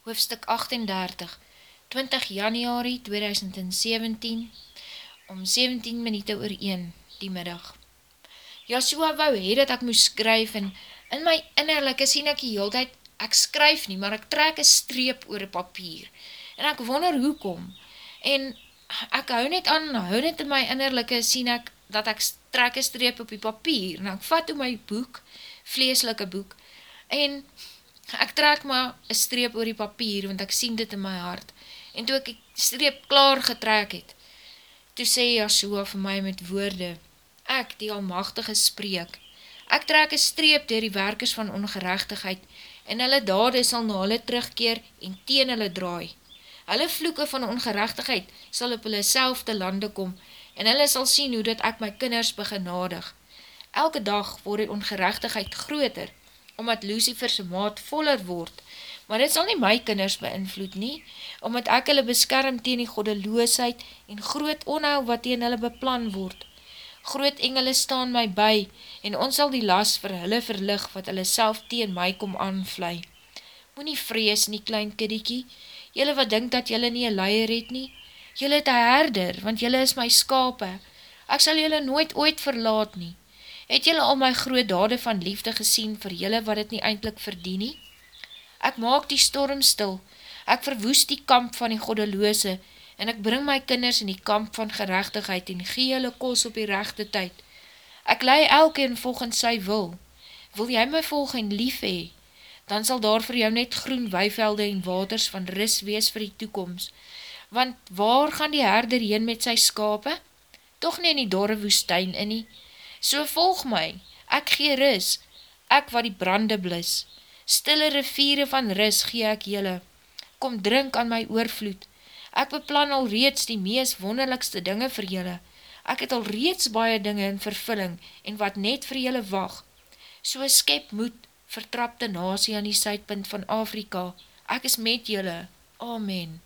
hoofstuk 38, 20 januari 2017, om 17 minuut oor 1 die middag. Joshua wou hee dat ek moes skryf en in my innerlijke sien ek die heel tyd, ek skryf nie, maar ek trek een streep oor die papier en ek wonder hoekom en ek hou net aan, hou net in my innerlijke sien ek dat ek trek een streep op die papier en ek vat om my boek, vleeslike boek en ek trek maar een streep oor die papier, want ek sien dit in my hart. En toe ek die streep klaar getrek het, toe sê Yahshua vir my met woorde, ek die almachtige spreek, ek trek een streep dier die werkers van ongerechtigheid, en hulle dade sal na hulle terugkeer en teen hulle draai. Hulle vloeke van ongerechtigheid sal op hulle selfde lande kom, en hulle sal sien hoe dat ek my kinders begenadig. Elke dag word die ongerechtigheid groter, omdat Lucifer sy maat voller word, maar dit sal nie my kinders beïnvloed nie, omdat ek hulle beskerm teen die godeloosheid en groot onhou wat teen hulle beplan word. Groot engele staan my by, en ons sal die las vir hulle verlig wat hulle self teen my kom aanvlui. Moe nie vrees nie, klein kiddiekie, jylle wat dink dat jylle nie een leier het nie, jylle het een herder, want jylle is my skape, ek sal jylle nooit ooit verlaat nie. Het jylle al my groot dade van liefde gesien vir jylle wat het nie eindelijk verdien nie? Ek maak die storm stil, ek verwoes die kamp van die goddeloose, en ek bring my kinders in die kamp van gerechtigheid en gee jylle kos op die rechte tyd. Ek lei elkeen volgens sy wil. Wil jy my volg en lief hee? Dan sal daar vir jou net groen weivelde en waters van ris wees vir die toekomst. Want waar gaan die herder heen met sy skape? Toch nie in die dorre woestijn in nie, So volg my, ek gee ris, ek wat die brande blis. Stille riviere van ris gee ek jylle. Kom drink aan my oorvloed. Ek beplan al reeds die mees wonderlikste dinge vir jylle. Ek het al reeds baie dinge in vervulling en wat net vir jylle wacht. So skep moed, vertrapte nasie aan die suidpunt van Afrika. Ek is met jylle. Amen.